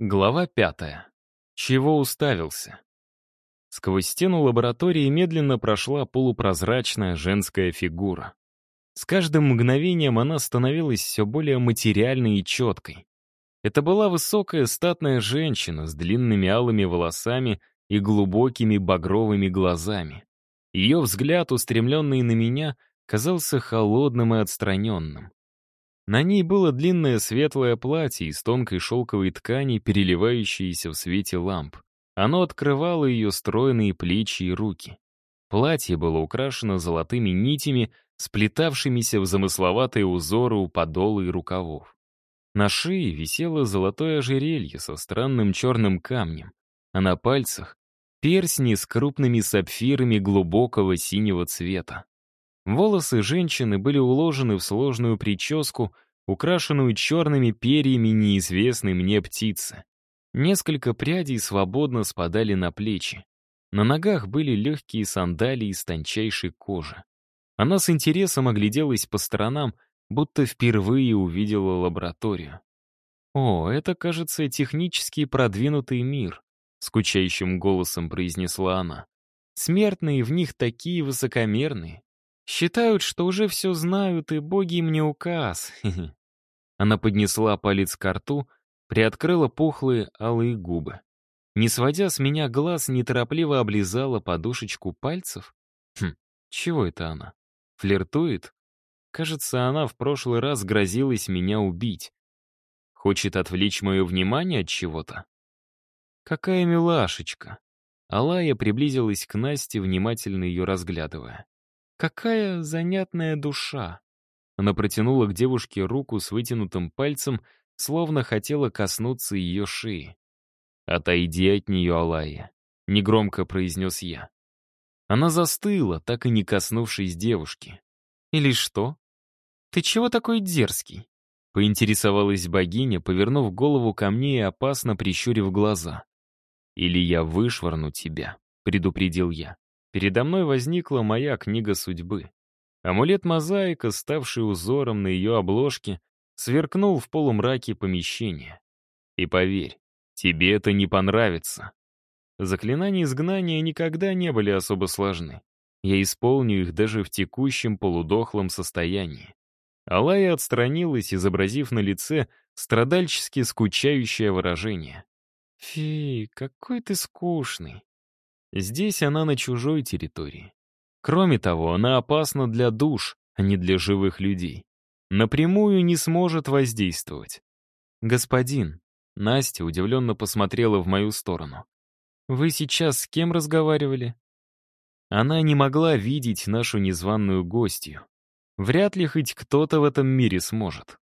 Глава пятая. Чего уставился? Сквозь стену лаборатории медленно прошла полупрозрачная женская фигура. С каждым мгновением она становилась все более материальной и четкой. Это была высокая статная женщина с длинными алыми волосами и глубокими багровыми глазами. Ее взгляд, устремленный на меня, казался холодным и отстраненным. На ней было длинное светлое платье из тонкой шелковой ткани, переливающееся в свете ламп. Оно открывало ее стройные плечи и руки. Платье было украшено золотыми нитями, сплетавшимися в замысловатые узоры у подола и рукавов. На шее висело золотое ожерелье со странным черным камнем, а на пальцах — персни с крупными сапфирами глубокого синего цвета. Волосы женщины были уложены в сложную прическу, украшенную черными перьями неизвестной мне птицы. Несколько прядей свободно спадали на плечи. На ногах были легкие сандалии из тончайшей кожи. Она с интересом огляделась по сторонам, будто впервые увидела лабораторию. «О, это, кажется, технически продвинутый мир», — скучающим голосом произнесла она. «Смертные в них такие высокомерные, Считают, что уже все знают, и боги им не указ. Она поднесла палец к рту, приоткрыла пухлые алые губы. Не сводя с меня глаз, неторопливо облизала подушечку пальцев. Хм, чего это она? Флиртует? Кажется, она в прошлый раз грозилась меня убить. Хочет отвлечь мое внимание от чего-то? Какая милашечка. Алая приблизилась к Насте, внимательно ее разглядывая. Какая занятная душа. Она протянула к девушке руку с вытянутым пальцем, словно хотела коснуться ее шеи. «Отойди от нее, Алая», — негромко произнес я. Она застыла, так и не коснувшись девушки. «Или что? Ты чего такой дерзкий?» Поинтересовалась богиня, повернув голову ко мне и опасно прищурив глаза. «Или я вышвырну тебя», — предупредил я. Передо мной возникла моя книга судьбы. Амулет-мозаика, ставший узором на ее обложке, сверкнул в полумраке помещения. И поверь, тебе это не понравится. Заклинания изгнания никогда не были особо сложны. Я исполню их даже в текущем полудохлом состоянии. Алая отстранилась, изобразив на лице страдальчески скучающее выражение. «Фи, какой ты скучный. Здесь она на чужой территории. Кроме того, она опасна для душ, а не для живых людей. Напрямую не сможет воздействовать. «Господин», — Настя удивленно посмотрела в мою сторону. «Вы сейчас с кем разговаривали?» Она не могла видеть нашу незваную гостью. Вряд ли хоть кто-то в этом мире сможет.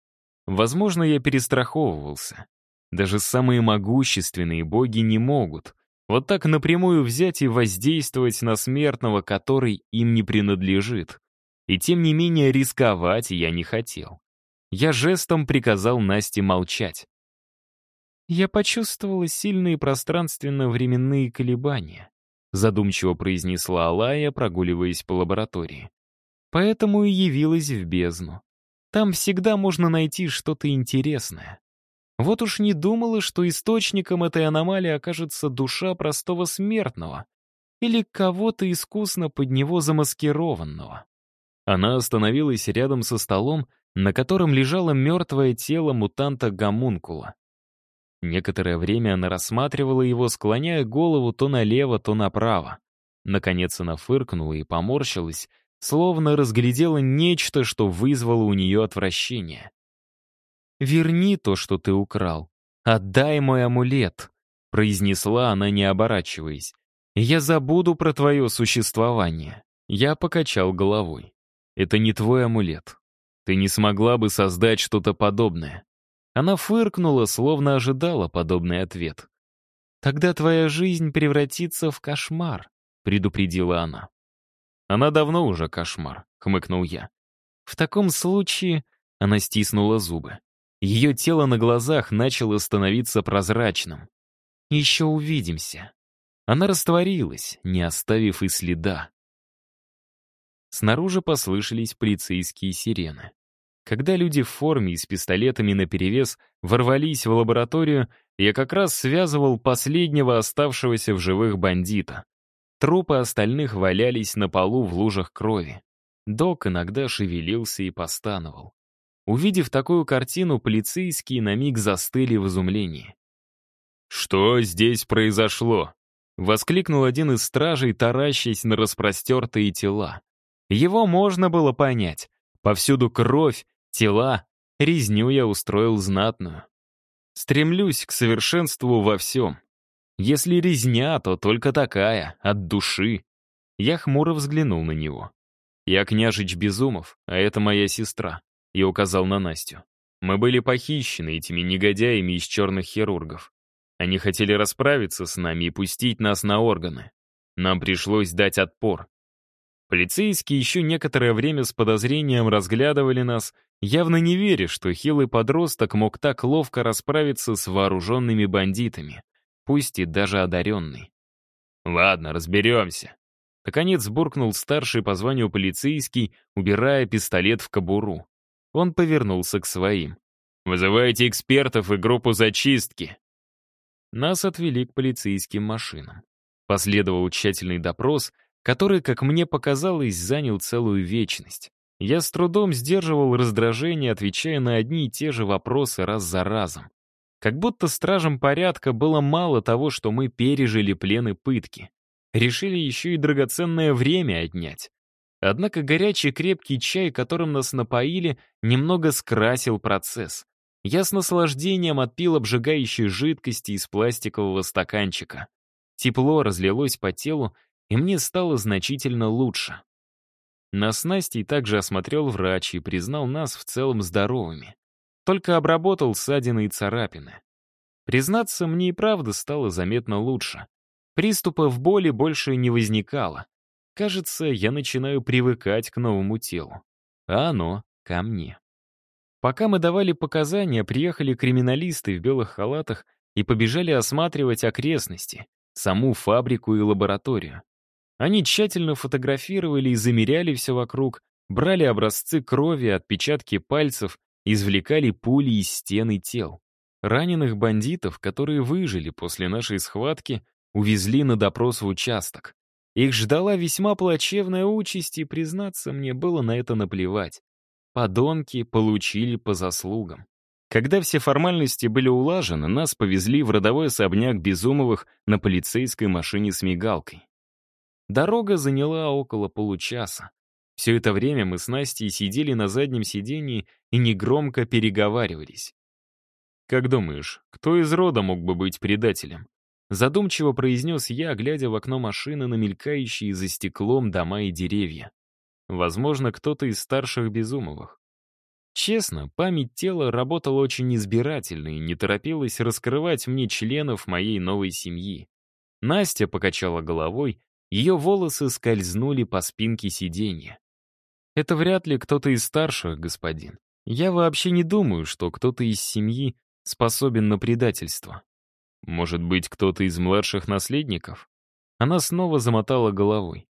Возможно, я перестраховывался. Даже самые могущественные боги не могут, вот так напрямую взять и воздействовать на смертного, который им не принадлежит. И тем не менее рисковать я не хотел. Я жестом приказал Насте молчать. «Я почувствовала сильные пространственно-временные колебания», задумчиво произнесла Алая, прогуливаясь по лаборатории. «Поэтому и явилась в бездну. Там всегда можно найти что-то интересное. Вот уж не думала, что источником этой аномалии окажется душа простого смертного или кого-то искусно под него замаскированного. Она остановилась рядом со столом, на котором лежало мертвое тело мутанта-гомункула. Некоторое время она рассматривала его, склоняя голову то налево, то направо. Наконец она фыркнула и поморщилась, словно разглядела нечто, что вызвало у нее отвращение. «Верни то, что ты украл. Отдай мой амулет», — произнесла она, не оборачиваясь. «Я забуду про твое существование». Я покачал головой. «Это не твой амулет. Ты не смогла бы создать что-то подобное». Она фыркнула, словно ожидала подобный ответ. «Тогда твоя жизнь превратится в кошмар», — предупредила она. «Она давно уже кошмар», — хмыкнул я. «В таком случае...» — она стиснула зубы. Ее тело на глазах начало становиться прозрачным. «Еще увидимся». Она растворилась, не оставив и следа. Снаружи послышались полицейские сирены. Когда люди в форме и с пистолетами наперевес ворвались в лабораторию, Я как раз связывал последнего оставшегося в живых бандита. Трупы остальных валялись на полу в лужах крови. Док иногда шевелился и постановал. Увидев такую картину, полицейские на миг застыли в изумлении. «Что здесь произошло?» — воскликнул один из стражей, таращась на распростертые тела. Его можно было понять. Повсюду кровь, тела, резню я устроил знатную. Стремлюсь к совершенству во всем. Если резня, то только такая, от души. Я хмуро взглянул на него. Я княжич Безумов, а это моя сестра. Я указал на Настю. Мы были похищены этими негодяями из черных хирургов. Они хотели расправиться с нами и пустить нас на органы. Нам пришлось дать отпор. Полицейские еще некоторое время с подозрением разглядывали нас, явно не веря, что хилый подросток мог так ловко расправиться с вооруженными бандитами, пусть и даже одаренный. «Ладно, разберемся». Наконец буркнул старший по званию полицейский, убирая пистолет в кобуру. Он повернулся к своим. «Вызывайте экспертов и группу зачистки». Нас отвели к полицейским машинам. Последовал тщательный допрос — который, как мне показалось, занял целую вечность. Я с трудом сдерживал раздражение, отвечая на одни и те же вопросы раз за разом. Как будто стражам порядка было мало того, что мы пережили плены пытки. Решили еще и драгоценное время отнять. Однако горячий крепкий чай, которым нас напоили, немного скрасил процесс. Я с наслаждением отпил обжигающей жидкости из пластикового стаканчика. Тепло разлилось по телу, и мне стало значительно лучше. Нас Настей также осмотрел врач и признал нас в целом здоровыми. Только обработал ссадины и царапины. Признаться, мне и правда стало заметно лучше. Приступов боли больше не возникало. Кажется, я начинаю привыкать к новому телу. А оно ко мне. Пока мы давали показания, приехали криминалисты в белых халатах и побежали осматривать окрестности, саму фабрику и лабораторию. Они тщательно фотографировали и замеряли все вокруг, брали образцы крови, отпечатки пальцев, извлекали пули из стены тел. Раненых бандитов, которые выжили после нашей схватки, увезли на допрос в участок. Их ждала весьма плачевная участь, и, признаться, мне было на это наплевать. Подонки получили по заслугам. Когда все формальности были улажены, нас повезли в родовой особняк Безумовых на полицейской машине с мигалкой. Дорога заняла около получаса. Все это время мы с Настей сидели на заднем сидении и негромко переговаривались. «Как думаешь, кто из рода мог бы быть предателем?» Задумчиво произнес я, глядя в окно машины на мелькающие за стеклом дома и деревья. Возможно, кто-то из старших Безумовых. Честно, память тела работала очень избирательно и не торопилась раскрывать мне членов моей новой семьи. Настя покачала головой ее волосы скользнули по спинке сиденья. Это вряд ли кто-то из старших, господин. Я вообще не думаю, что кто-то из семьи способен на предательство. Может быть, кто-то из младших наследников? Она снова замотала головой.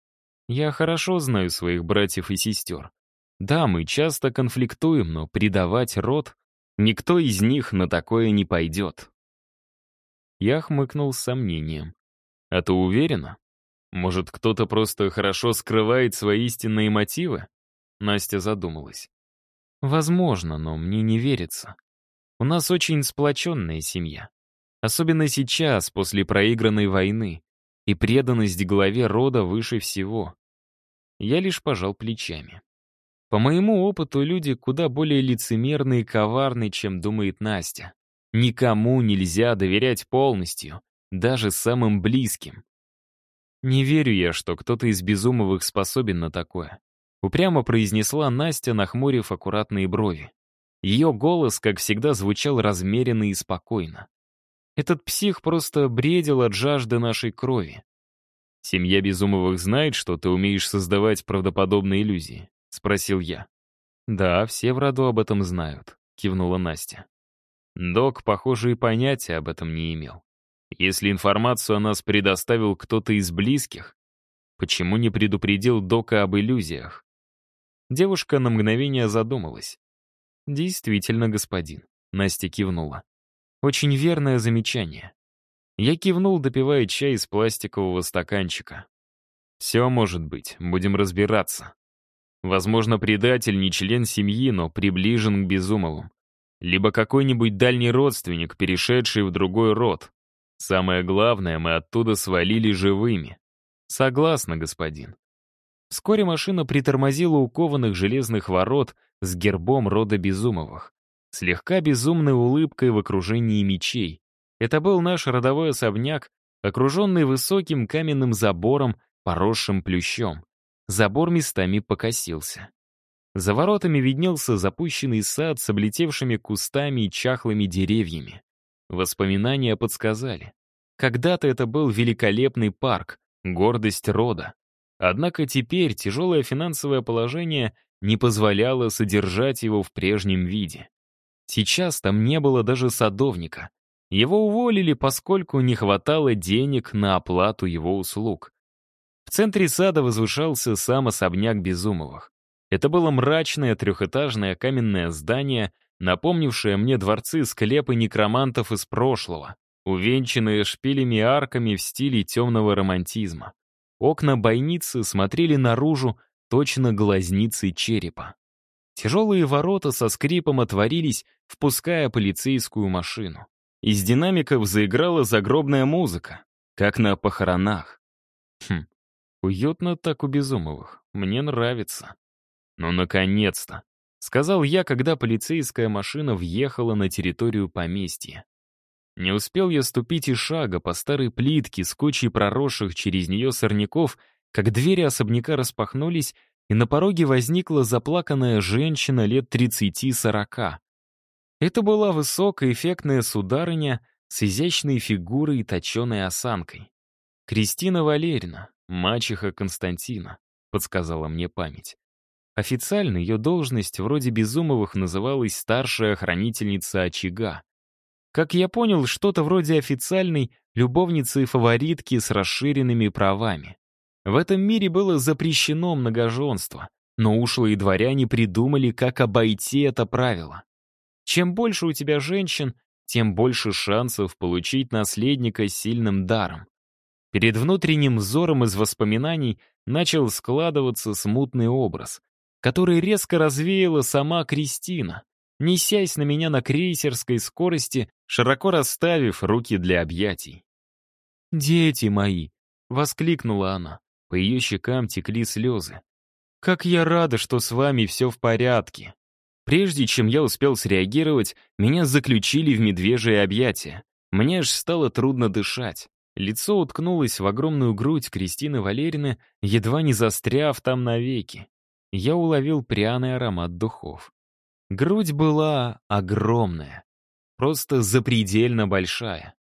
Я хорошо знаю своих братьев и сестер. Да, мы часто конфликтуем, но предавать род никто из них на такое не пойдет. Я хмыкнул с сомнением. А ты уверена? Может, кто-то просто хорошо скрывает свои истинные мотивы? Настя задумалась. Возможно, но мне не верится. У нас очень сплоченная семья. Особенно сейчас, после проигранной войны. И преданность главе рода выше всего. Я лишь пожал плечами. По моему опыту, люди куда более лицемерны и коварны, чем думает Настя. Никому нельзя доверять полностью, даже самым близким. «Не верю я, что кто-то из Безумовых способен на такое», упрямо произнесла Настя, нахмурив аккуратные брови. Ее голос, как всегда, звучал размеренно и спокойно. Этот псих просто бредил от жажды нашей крови. «Семья Безумовых знает, что ты умеешь создавать правдоподобные иллюзии?» — спросил я. «Да, все в роду об этом знают», — кивнула Настя. Док, похоже, и понятия об этом не имел. Если информацию о нас предоставил кто-то из близких, почему не предупредил Дока об иллюзиях? Девушка на мгновение задумалась. «Действительно, господин», — Настя кивнула. Очень верное замечание. Я кивнул, допивая чай из пластикового стаканчика. Все может быть, будем разбираться. Возможно, предатель не член семьи, но приближен к Безумову. Либо какой-нибудь дальний родственник, перешедший в другой род. Самое главное, мы оттуда свалили живыми. Согласна, господин. Вскоре машина притормозила у кованых железных ворот с гербом рода Безумовых. Слегка безумной улыбкой в окружении мечей. Это был наш родовой особняк, окруженный высоким каменным забором, поросшим плющом. Забор местами покосился. За воротами виднелся запущенный сад с облетевшими кустами и чахлыми деревьями. Воспоминания подсказали. Когда-то это был великолепный парк, гордость рода. Однако теперь тяжелое финансовое положение не позволяло содержать его в прежнем виде. Сейчас там не было даже садовника. Его уволили, поскольку не хватало денег на оплату его услуг. В центре сада возвышался сам особняк Безумовых. Это было мрачное трехэтажное каменное здание, напомнившее мне дворцы-склепы некромантов из прошлого, увенчанные шпилями и арками в стиле темного романтизма. Окна бойницы смотрели наружу, точно глазницы черепа. Тяжелые ворота со скрипом отворились, впуская полицейскую машину. Из динамиков заиграла загробная музыка, как на похоронах. Хм, уютно так у Безумовых, мне нравится. Ну, наконец-то, сказал я, когда полицейская машина въехала на территорию поместья. Не успел я ступить и шага по старой плитке с кучей проросших через нее сорняков, как двери особняка распахнулись, и на пороге возникла заплаканная женщина лет 30-40. Это была высокая эффектная сударыня с изящной фигурой и точеной осанкой. «Кристина Валерьевна, мачеха Константина», — подсказала мне память. Официально ее должность вроде Безумовых называлась старшая хранительница очага. Как я понял, что-то вроде официальной любовницы и фаворитки с расширенными правами. В этом мире было запрещено многоженство, но ушлые дворяне придумали, как обойти это правило. Чем больше у тебя женщин, тем больше шансов получить наследника с сильным даром. Перед внутренним взором из воспоминаний начал складываться смутный образ, который резко развеяла сама Кристина, несясь на меня на крейсерской скорости, широко расставив руки для объятий. «Дети мои!» — воскликнула она. По ее щекам текли слезы. «Как я рада, что с вами все в порядке!» Прежде чем я успел среагировать, меня заключили в медвежье объятия. Мне аж стало трудно дышать. Лицо уткнулось в огромную грудь Кристины Валерины, едва не застряв там навеки. Я уловил пряный аромат духов. Грудь была огромная, просто запредельно большая.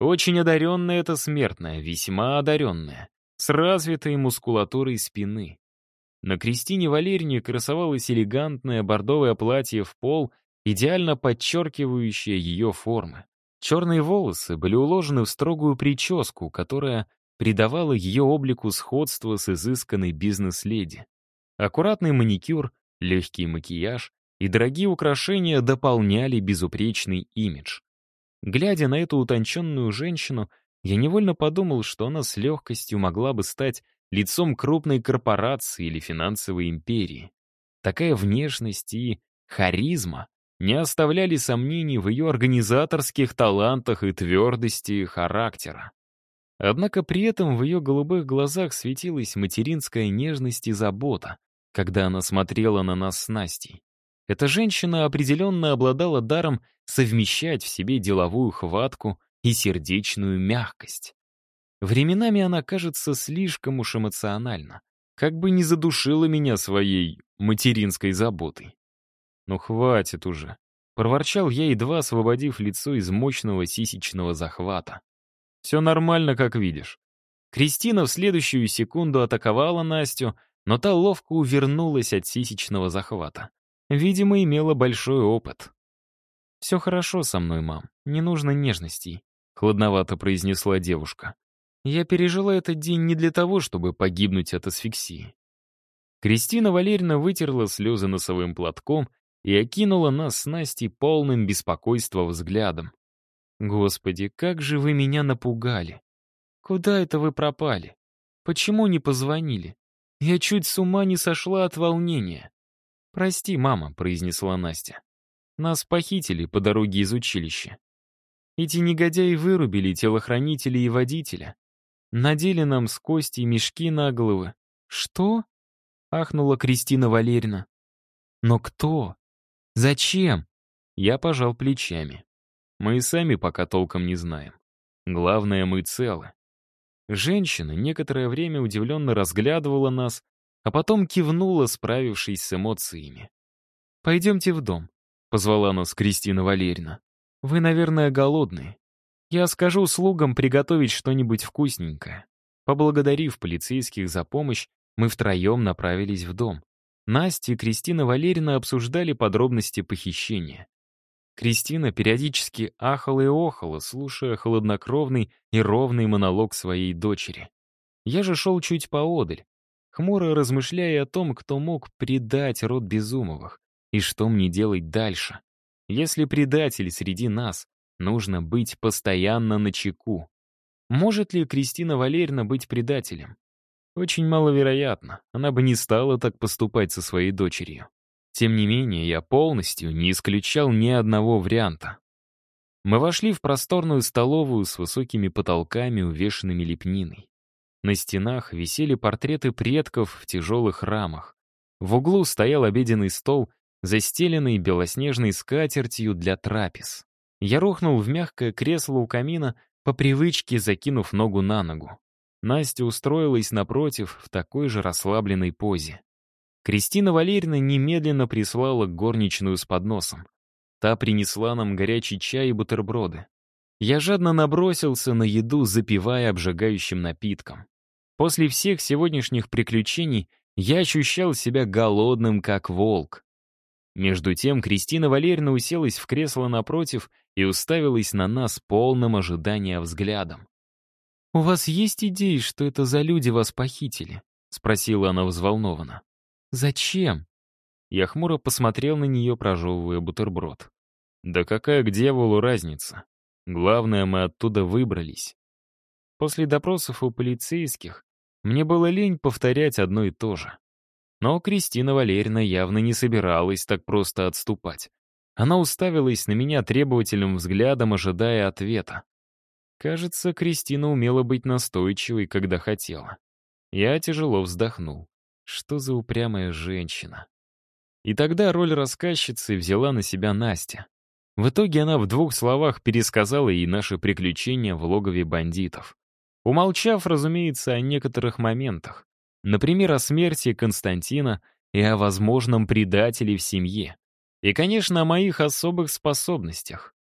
Очень одаренная эта смертная, весьма одаренная, с развитой мускулатурой спины. На Кристине Валерьевне красовалось элегантное бордовое платье в пол, идеально подчеркивающее ее формы. Черные волосы были уложены в строгую прическу, которая придавала ее облику сходство с изысканной бизнес-леди. Аккуратный маникюр, легкий макияж, и дорогие украшения дополняли безупречный имидж. Глядя на эту утонченную женщину, я невольно подумал, что она с легкостью могла бы стать лицом крупной корпорации или финансовой империи. Такая внешность и харизма не оставляли сомнений в ее организаторских талантах и твердости характера. Однако при этом в ее голубых глазах светилась материнская нежность и забота, когда она смотрела на нас с Настей. Эта женщина определенно обладала даром совмещать в себе деловую хватку и сердечную мягкость. Временами она кажется слишком уж эмоциональна, как бы не задушила меня своей материнской заботой. «Ну хватит уже», — проворчал я, едва освободив лицо из мощного сисечного захвата. «Все нормально, как видишь». Кристина в следующую секунду атаковала Настю, но та ловко увернулась от сисечного захвата. Видимо, имела большой опыт. «Все хорошо со мной, мам. Не нужно нежностей», — хладновато произнесла девушка. «Я пережила этот день не для того, чтобы погибнуть от асфиксии». Кристина Валерьевна вытерла слезы носовым платком и окинула нас с Настей полным беспокойства взглядом. Господи, как же вы меня напугали! Куда это вы пропали? Почему не позвонили? Я чуть с ума не сошла от волнения. «Прости, мама», — произнесла Настя. «Нас похитили по дороге из училища. Эти негодяи вырубили телохранителя и водителя. Надели нам с кости мешки на головы. Что?» — ахнула Кристина Валерьевна. «Но кто? Зачем?» Я пожал плечами. Мы и сами пока толком не знаем. Главное, мы целы. Женщина некоторое время удивленно разглядывала нас, а потом кивнула, справившись с эмоциями. «Пойдемте в дом», — позвала нас Кристина Валерьевна. «Вы, наверное, голодные. Я скажу слугам приготовить что-нибудь вкусненькое». Поблагодарив полицейских за помощь, мы втроем направились в дом. Настя и Кристина Валерьевна обсуждали подробности похищения. Кристина периодически ахала и охала, слушая холоднокровный и ровный монолог своей дочери. Я же шел чуть поодаль, хмуро размышляя о том, кто мог предать род Безумовых, и что мне делать дальше. Если предатель среди нас, нужно быть постоянно на чеку. Может ли Кристина Валерьевна быть предателем? Очень маловероятно, она бы не стала так поступать со своей дочерью. Тем не менее, я полностью не исключал ни одного варианта. Мы вошли в просторную столовую с высокими потолками, увешанными лепниной. На стенах висели портреты предков в тяжелых рамах. В углу стоял обеденный стол, застеленный белоснежной скатертью для трапез. Я рухнул в мягкое кресло у камина, по привычке закинув ногу на ногу. Настя устроилась напротив в такой же расслабленной позе. Кристина Валерьевна немедленно прислала горничную с подносом. Та принесла нам горячий чай и бутерброды. Я жадно набросился на еду, запивая обжигающим напитком. После всех сегодняшних приключений я ощущал себя голодным, как волк. Между тем Кристина Валерьевна уселась в кресло напротив и уставилась на нас полным ожидания взглядом. «У вас есть идеи, что это за люди вас похитили?» — спросила она взволнованно. «Зачем?» Я хмуро посмотрел на нее, прожевывая бутерброд. «Да какая к дьяволу разница? Главное, мы оттуда выбрались. После допросов у полицейских мне было лень повторять одно и то же. Но Кристина Валерьевна явно не собиралась так просто отступать. Она уставилась на меня требовательным взглядом, ожидая ответа. Кажется, Кристина умела быть настойчивой, когда хотела. Я тяжело вздохнул. Что за упрямая женщина? И тогда роль рассказчицы взяла на себя Настя. В итоге она в двух словах пересказала ей наши приключения в логове бандитов. Умолчав, разумеется, о некоторых моментах. Например, о смерти Константина и о возможном предателе в семье. И, конечно, о моих особых способностях.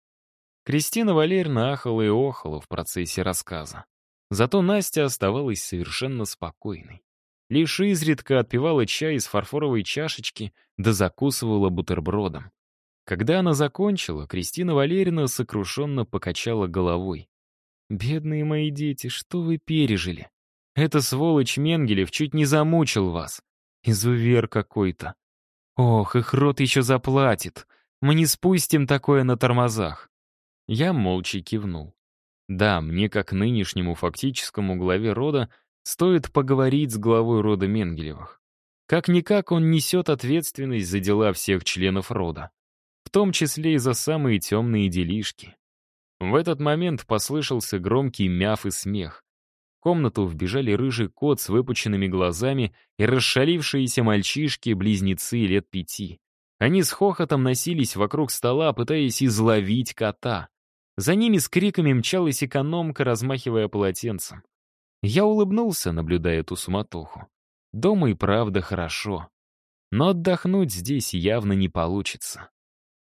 Кристина Валерьевна ахала и охала в процессе рассказа. Зато Настя оставалась совершенно спокойной. Лишь изредка отпивала чай из фарфоровой чашечки да закусывала бутербродом. Когда она закончила, Кристина Валерьевна сокрушенно покачала головой. «Бедные мои дети, что вы пережили? Эта сволочь Менгелев чуть не замучил вас. Изувер какой-то. Ох, их рот еще заплатит. Мы не спустим такое на тормозах». Я молча кивнул. Да, мне, как нынешнему фактическому главе рода, стоит поговорить с главой рода Менгелевых. Как-никак он несет ответственность за дела всех членов рода в том числе и за самые темные делишки. В этот момент послышался громкий мяв и смех. Комнату вбежали рыжий кот с выпученными глазами и расшалившиеся мальчишки-близнецы лет пяти. Они с хохотом носились вокруг стола, пытаясь изловить кота. За ними с криками мчалась экономка, размахивая полотенцем. Я улыбнулся, наблюдая эту суматоху. Дома и правда хорошо. Но отдохнуть здесь явно не получится.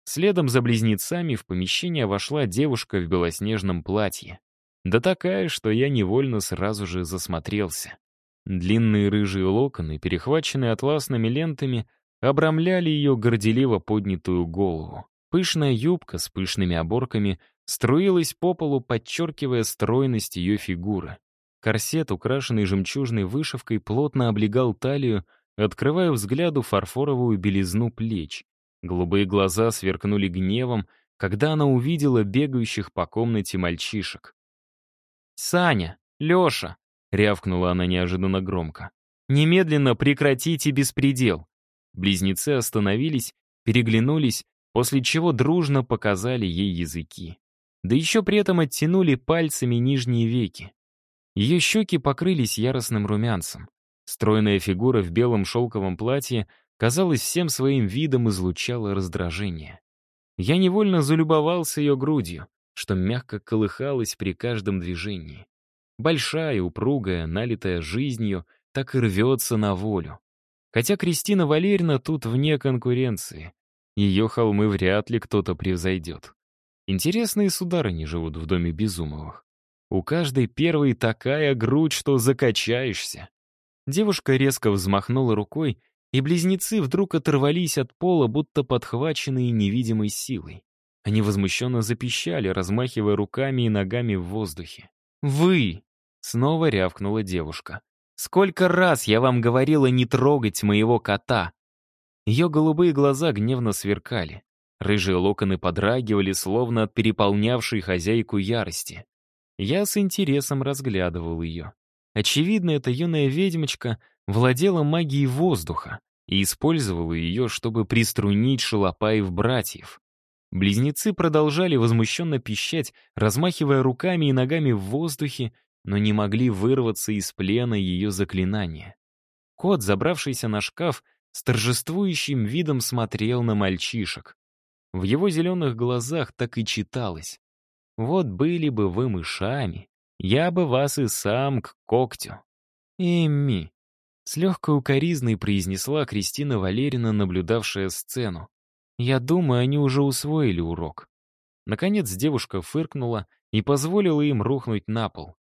Следом за близнецами в помещение вошла девушка в белоснежном платье. Да такая, что я невольно сразу же засмотрелся. Длинные рыжие локоны, перехваченные атласными лентами, обрамляли ее горделиво поднятую голову. Пышная юбка с пышными оборками струилась по полу, подчеркивая стройность ее фигуры. Корсет, украшенный жемчужной вышивкой, плотно облегал талию, открывая взгляду фарфоровую белизну плеч. Голубые глаза сверкнули гневом, когда она увидела бегающих по комнате мальчишек. «Саня! Леша!» — рявкнула она неожиданно громко. «Немедленно прекратите беспредел!» Близнецы остановились, переглянулись, после чего дружно показали ей языки. Да еще при этом оттянули пальцами нижние веки. Ее щеки покрылись яростным румянцем. Стройная фигура в белом шелковом платье, казалось, всем своим видом излучала раздражение. Я невольно залюбовался ее грудью, что мягко колыхалась при каждом движении. Большая, упругая, налитая жизнью, так и рвется на волю. Хотя Кристина Валерьевна тут вне конкуренции. Ее холмы вряд ли кто-то превзойдет. Интересные сударыни живут в доме Безумовых. У каждой первой такая грудь, что закачаешься. Девушка резко взмахнула рукой, и близнецы вдруг оторвались от пола, будто подхваченные невидимой силой. Они возмущенно запищали, размахивая руками и ногами в воздухе. «Вы!» — снова рявкнула девушка. «Сколько раз я вам говорила не трогать моего кота!» Ее голубые глаза гневно сверкали. Рыжие локоны подрагивали, словно от переполнявшей хозяйку ярости. Я с интересом разглядывал ее. Очевидно, эта юная ведьмочка владела магией воздуха и использовала ее, чтобы приструнить шалопаев братьев. Близнецы продолжали возмущенно пищать, размахивая руками и ногами в воздухе, но не могли вырваться из плена ее заклинания. Кот, забравшийся на шкаф, с торжествующим видом смотрел на мальчишек. В его зеленых глазах так и читалось. «Вот были бы вы мышами, я бы вас и сам к когтю». «Эмми», — с легкой укоризной произнесла Кристина Валерина, наблюдавшая сцену. Я думаю, они уже усвоили урок. Наконец девушка фыркнула и позволила им рухнуть на пол.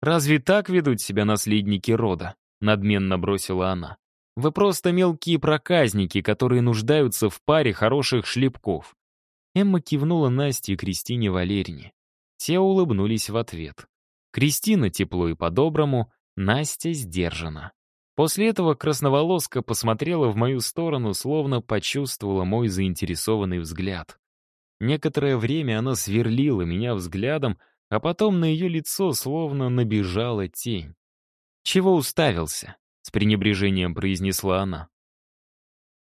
«Разве так ведут себя наследники рода?» — надменно бросила она. «Вы просто мелкие проказники, которые нуждаются в паре хороших шлепков». Эмма кивнула Насте и Кристине Валерине. Те улыбнулись в ответ. Кристина тепло и по-доброму, Настя сдержана. После этого красноволоска посмотрела в мою сторону, словно почувствовала мой заинтересованный взгляд. Некоторое время она сверлила меня взглядом, а потом на ее лицо словно набежала тень. «Чего уставился?» — с пренебрежением произнесла она.